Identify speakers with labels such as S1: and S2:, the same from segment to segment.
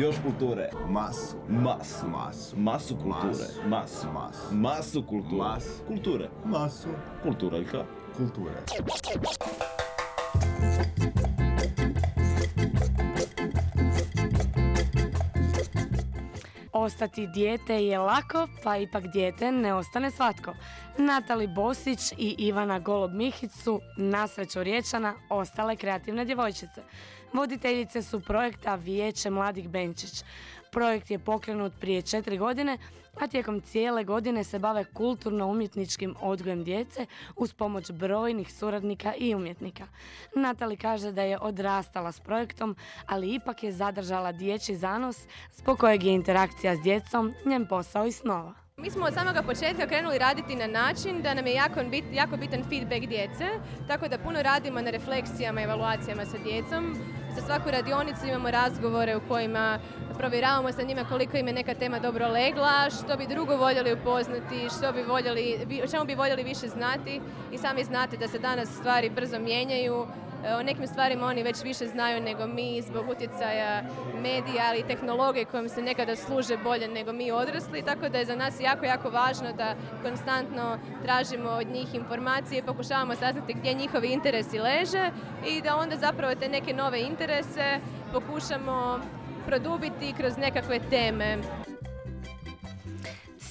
S1: Još kulture.
S2: Masu.
S1: Masu.
S2: Masu.
S1: Masu kulture.
S2: Masu.
S1: Masu.
S2: Masu.
S1: Kulture.
S2: Masu.
S1: Kulture.
S2: Masu.
S1: Kulturaljka.
S2: Kulture.
S3: Ostati dijete je lako, pa ipak dijete ne ostane svatko. Natali Bosić i Ivana Golob Mihić su, nasreću Riječana, ostale kreativne djevojčice. Voditeljice su projekta Vijeće mladih Benčić. Projekt je pokrenut prije četiri godine, a tijekom cijele godine se bave kulturno-umjetničkim odgojem djece uz pomoć brojnih suradnika i umjetnika. Natali kaže da je odrastala s projektom, ali ipak je zadržala dječji zanos zbog kojeg je interakcija s djecom njen posao i snova.
S4: Mi smo od samoga početka krenuli raditi na način da nam je jako, bit, jako bitan feedback djece, tako da puno radimo na refleksijama i evaluacijama sa djecom. Za svaku radionicu imamo razgovore u kojima provjeravamo sa njima koliko im je neka tema dobro legla, što bi drugo voljeli upoznati, što bi voljeli, o čemu bi voljeli više znati i sami znate da se danas stvari brzo mijenjaju. E, O nekim stvarima oni već više znaju nego mi zbog utjecaja medija, ali i tehnologije kojom se nekada služe bolje nego mi odrasli, tako da je za nas jako, jako važno da konstantno tražimo od njih informacije pokušavamo saznati gdje njihovi interesi leže i da onda zapravo te neke nove interese pokušamo produbiti kroz nekakve teme.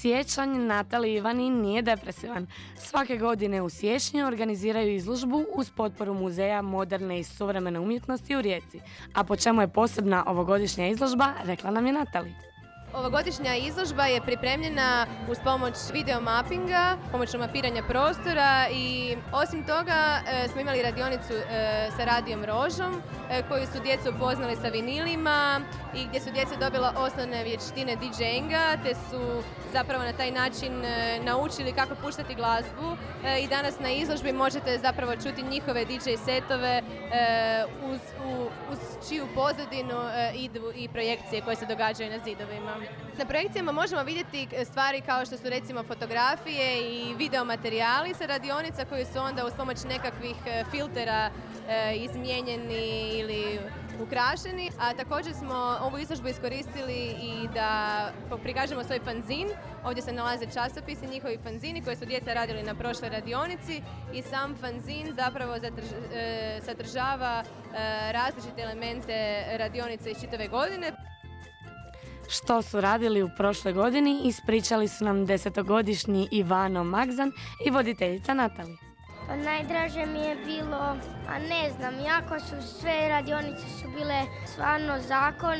S3: Sjećanj Natali Ivani nije depresivan. Svake godine u siječnju organiziraju izložbu uz potporu Muzeja moderne i suvremene umjetnosti u Rijeci. A po čemu je posebna ovogodišnja izložba, rekla nam je Natali.
S4: Ovogodišnja izložba je pripremljena uz pomoć video mappinga, pomoću mapiranja prostora i osim toga e, smo imali radionicu e, sa radijom Rožom e, koju su djecu upoznali sa vinilima i gdje su djeca dobila osnovne vještine DJinga te su zapravo na taj način e, naučili kako puštati glazbu i danas na izložbi možete zapravo čuti njihove DJ setove uz, u, uz čiju pozadinu idu i projekcije koje se događaju na zidovima. Na projekcijama možemo vidjeti e, stvari kao što su recimo fotografije i videomaterijali sa radionica koji su onda uz pomoć nekakvih e, filtera e, izmijenjeni ili ukrašeni, a također smo ovu izložbu iskoristili i da prikažemo svoj fanzin. Ovdje se nalaze časopisi, njihovi fanzini koje su djeca radili na prošloj radionici i sam fanzin zapravo sadržava različite elemente radionice iz čitave godine.
S3: Što su radili u prošloj godini, ispričali su nam desetogodišnji Ivano Magzan i voditeljica Natali.
S5: Pa najdraže mi je bilo, a ne znam, jako su sve radionice su bile stvarno zakon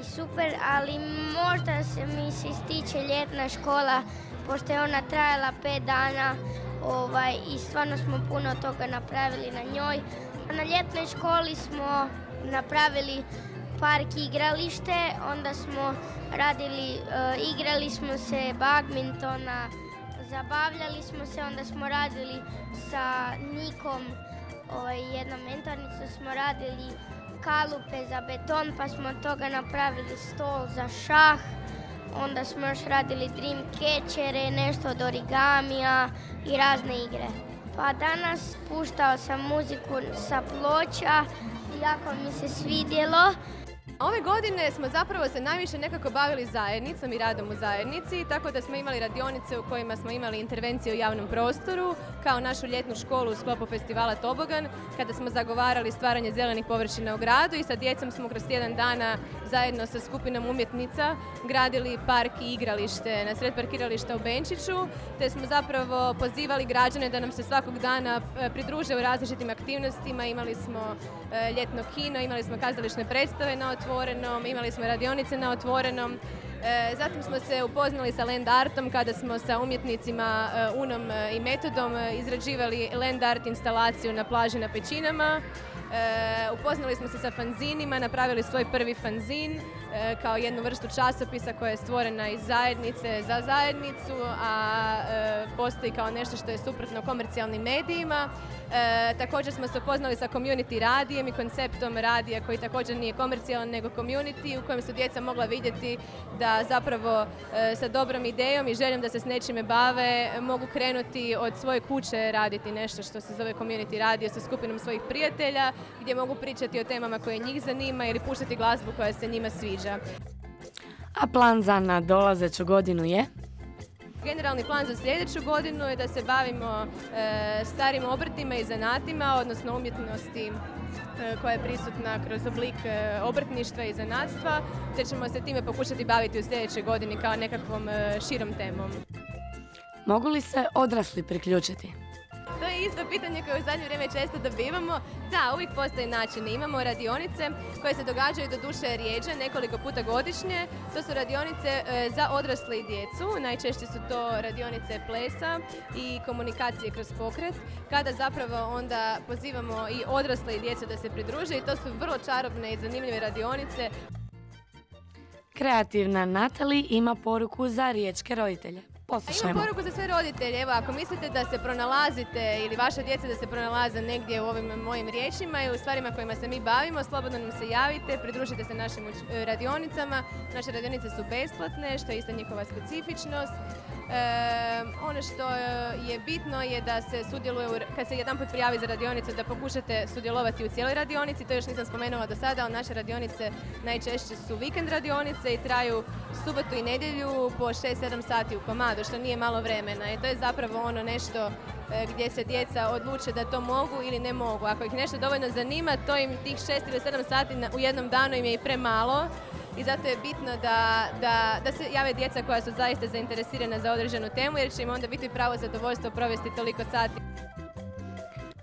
S5: i super, ali možda se mi se ističe ljetna škola, pošto je ona trajala pet dana ovaj, i stvarno smo puno toga napravili na njoj. Na ljetnoj školi smo napravili park igralište, onda smo radili, e, igrali smo se badmintona, zabavljali smo se, onda smo radili sa Nikom, ovaj, jednom mentornicom smo radili kalupe za beton, pa smo od toga napravili stol za šah. Onda smo još radili dream catchere, nešto od origamija i razne igre. Pa danas puštao sam muziku sa ploča, jako mi se svidjelo.
S4: Ove godine smo zapravo se najviše nekako bavili zajednicom i radom u zajednici, tako da smo imali radionice u kojima smo imali intervencije u javnom prostoru, kao našu ljetnu školu u sklopu festivala Tobogan, kada smo zagovarali stvaranje zelenih površina u gradu i sa djecom smo kroz tjedan dana zajedno sa skupinom umjetnica gradili park i igralište na sred parkirališta u Benčiću, te smo zapravo pozivali građane da nam se svakog dana e, pridruže u različitim aktivnostima. Imali smo e, ljetno kino, imali smo kazališne predstave na otvorenom, imali smo radionice na otvorenom. E, zatim smo se upoznali sa land artom kada smo sa umjetnicima e, Unom e, i Metodom izrađivali land art instalaciju na plaži na Pećinama. E, upoznali smo se sa fanzinima, napravili svoj prvi fanzin e, kao jednu vrstu časopisa koja je stvorena iz zajednice za zajednicu, a e, postoji kao nešto što je suprotno komercijalnim medijima. Također smo se upoznali sa community radijem i konceptom radija koji također nije komercijalan nego community u kojem su djeca mogla vidjeti da zapravo sa dobrom idejom i željom da se s nečime bave mogu krenuti od svoje kuće raditi nešto što se zove community radio sa skupinom svojih prijatelja gdje mogu pričati o temama koje njih zanima ili puštati glazbu koja se njima sviđa.
S3: A plan za nadolazeću godinu je?
S4: Generalni plan za sljedeću godinu je da se bavimo e, starim obrtima i zanatima, odnosno umjetnosti e, koja je prisutna kroz oblik e, obrtništva i zanatstva, te ćemo se time pokušati baviti u sljedećoj godini kao nekakvom širom temom.
S3: Mogu li se odrasli priključiti?
S4: Isto pitanje koje u zadnje vrijeme često dobivamo. Da, uvijek postoji način. Imamo radionice koje se događaju do duše rijeđe nekoliko puta godišnje. To su radionice e, za odrasle i djecu. Najčešće su to radionice plesa i komunikacije kroz pokret. Kada zapravo onda pozivamo i odrasle i djecu da se pridruže i to su vrlo čarobne i zanimljive radionice.
S3: Kreativna Natali ima poruku za riječke roditelje.
S4: A imam
S3: Poslušajmo.
S4: poruku za sve roditelje. Evo, ako mislite da se pronalazite ili vaša djeca da se pronalaze negdje u ovim mojim riječima i u stvarima kojima se mi bavimo, slobodno nam se javite, pridružite se našim e, radionicama. Naše radionice su besplatne, što je isto njihova specifičnost. E, ono što je bitno je da se sudjeluje, kad se jedanput prijavi za radionicu, da pokušate sudjelovati u cijeloj radionici. To još nisam spomenula do sada, ali naše radionice najčešće su vikend radionice i traju subotu i nedjelju po 6-7 sati u komadu, što nije malo vremena. I to je zapravo ono nešto e, gdje se djeca odluče da to mogu ili ne mogu. Ako ih nešto dovoljno zanima, to im tih 6 ili 7 sati u jednom danu im je i premalo. I zato je bitno da, da, da se jave djeca koja su zaista zainteresirana za određenu temu, jer će im onda biti pravo zadovoljstvo provesti toliko sati.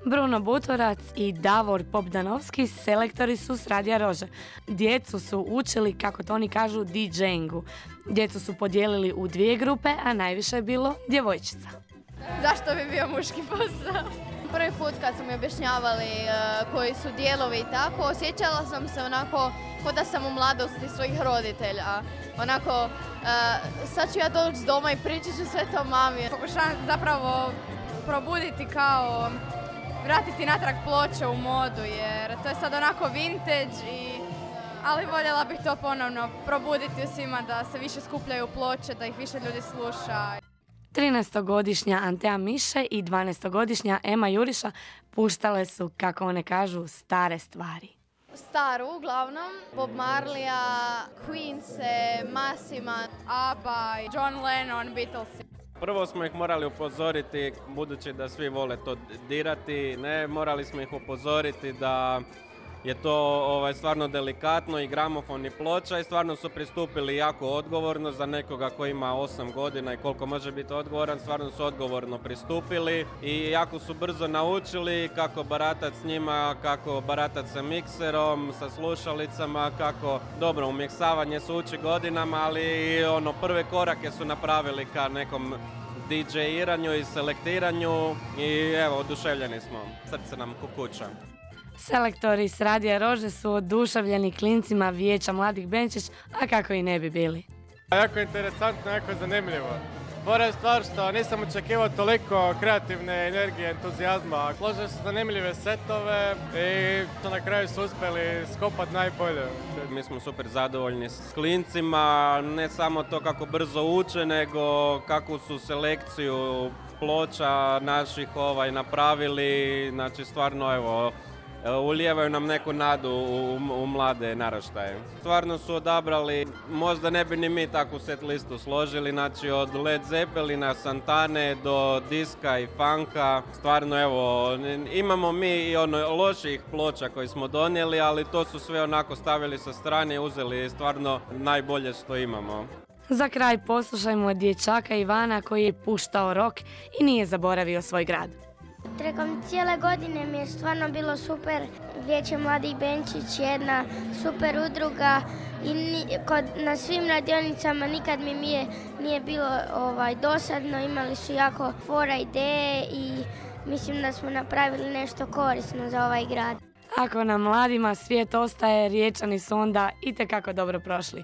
S3: Bruno Butorac i Davor Popdanovski selektori su s Radija Rože. Djecu su učili, kako to oni kažu, DJingu. Djecu su podijelili u dvije grupe, a najviše je bilo djevojčica.
S2: Zašto bi bio muški posao? Prvi put kad su mi objašnjavali e, koji su dijelovi i tako, osjećala sam se onako kao da sam u mladosti svojih roditelja. Onako, e, sad ću ja doći doma i pričat ću sve to mami.
S6: Pokušavam zapravo probuditi kao vratiti natrag ploče u modu jer to je sad onako vintage i ali voljela bih to ponovno probuditi u svima da se više skupljaju ploče, da ih više ljudi sluša.
S3: 13-godišnja Antea Miše i 12-godišnja Ema Juriša puštale su, kako one kažu, stare stvari.
S2: Staru, uglavnom, Bob Marleya, Queense, Massima,
S6: ABBA, John Lennon, Beatles.
S7: Prvo smo ih morali upozoriti, budući da svi vole to dirati, ne, morali smo ih upozoriti da je to ovaj, stvarno delikatno i gramofon i ploča i stvarno su pristupili jako odgovorno za nekoga koji ima 8 godina i koliko može biti odgovoran, stvarno su odgovorno pristupili i jako su brzo naučili kako baratat s njima, kako baratat sa mikserom, sa slušalicama, kako dobro, umiksavanje se uči godinama, ali ono prve korake su napravili ka nekom DJ-iranju i selektiranju i evo, oduševljeni smo. Srce nam kukuća.
S3: Selektori s Radija Rože su oduševljeni klincima vijeća mladih Benčić, a kako i ne bi bili.
S8: Jako interesantno, jako zanimljivo. Je stvar što nisam očekivao toliko kreativne energije, entuzijazma. Složili su zanimljive setove i to na kraju su uspjeli skopati najbolje.
S7: Mi smo super zadovoljni s klincima, ne samo to kako brzo uče, nego kakvu su selekciju ploča naših ovaj napravili, znači stvarno evo ulijevaju nam neku nadu u, mlade naraštaje. Stvarno su odabrali, možda ne bi ni mi takvu set listu složili, znači od Led Zeppelina, Santane do diska i funka. Stvarno evo, imamo mi i ono loših ploča koji smo donijeli, ali to su sve onako stavili sa strane i uzeli stvarno najbolje što imamo.
S3: Za kraj poslušajmo dječaka Ivana koji je puštao rok i nije zaboravio svoj grad.
S5: Trekom cijele godine mi je stvarno bilo super. Vijeće Mladih Benčić, jedna super udruga i kod, na svim radionicama nikad mi nije, nije bilo ovaj, dosadno. Imali su jako fora ideje i mislim da smo napravili nešto korisno za ovaj grad.
S3: Ako nam mladima svijet ostaje, riječani su onda itekako dobro prošli.